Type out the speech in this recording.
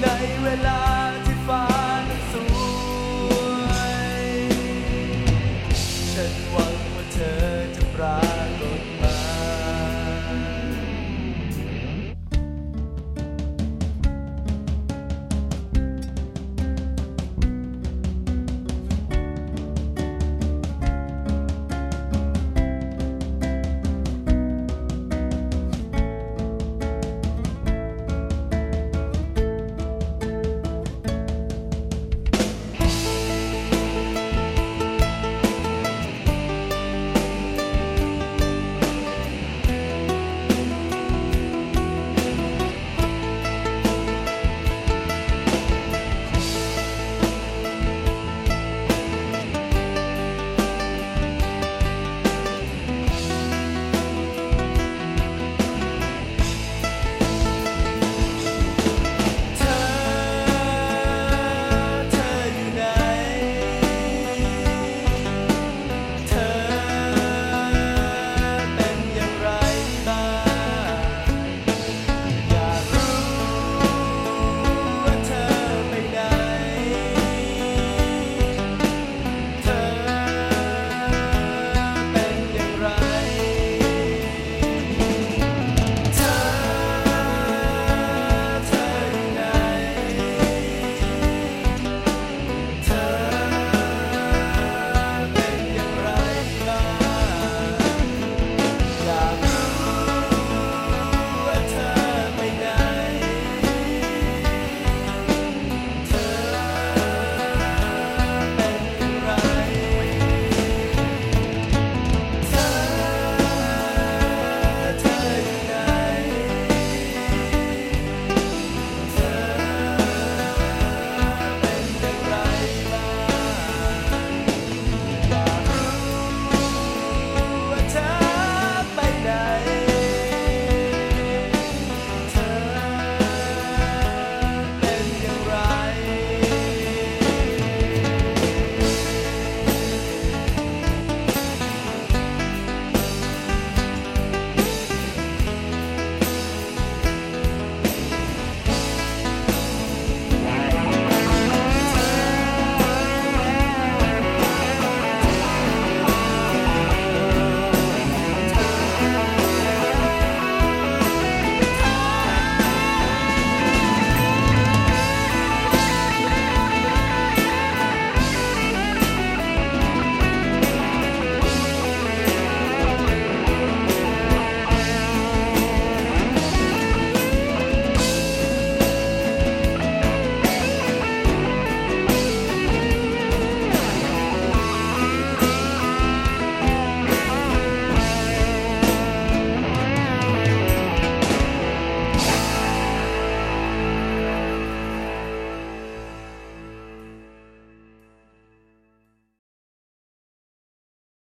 ในเวลา